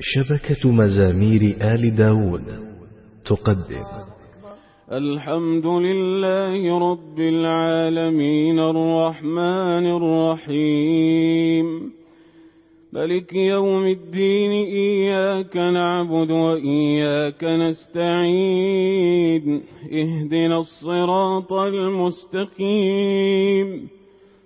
شبكة مزامير آل داود تقدم. الحمد لله رب العالمين الرحمن الرحيم. ملك يوم الدين إياك نعبد وإياك نستعين. اهدنا الصراط المستقيم.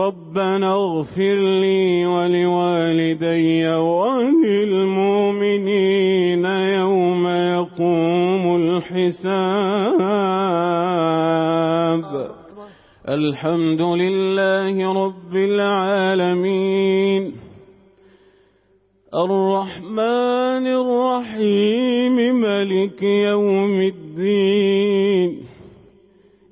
ربنا اغفر لي ولوالدي وللمؤمنين يوم يقوم الحساب. الحمد لله رب العالمين. الرحمن الرحيم ملك يوم الدين.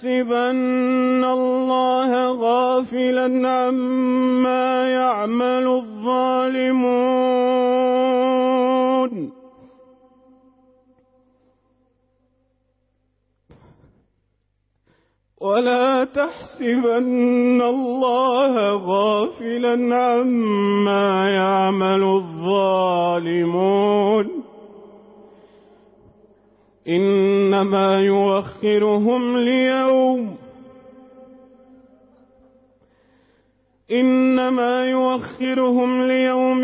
يحسبن الله غافلا عما يعمل الظالمون. ولا تحسبن الله غافلا عما يعمل الظالمون. إنما يوخرهم ليوم إنما يوخرهم ليوم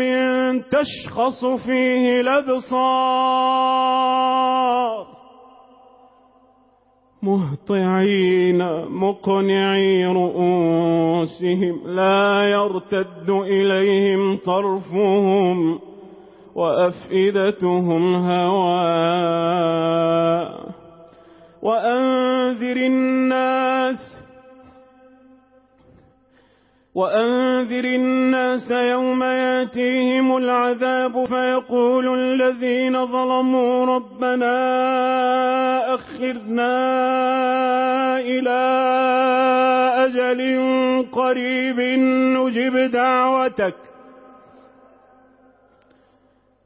تشخص فيه الأبصار مهطعين مقنعي رؤوسهم لا يرتد إليهم طرفهم وأفئدتهم هواء وأنذر الناس وأنذر الناس يوم يأتيهم العذاب فيقول الذين ظلموا ربنا أخرنا إلى أجل قريب نجب دعوتك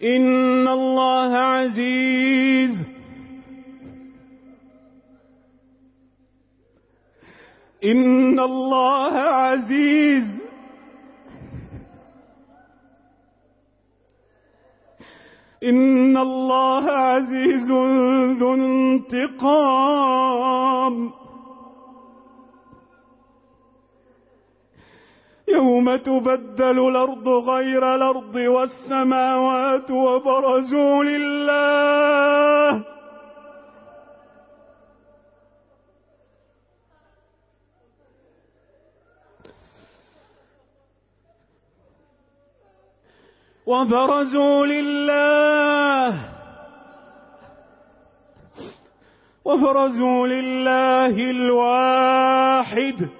ان اللہ عزیز ان اللہ عزیز ان اللہ عزیز ذو انتقام. يوم تبدل الأرض غير الأرض والسماوات وبرزوا لله. وبرزوا لله. وبرزوا لله الواحد.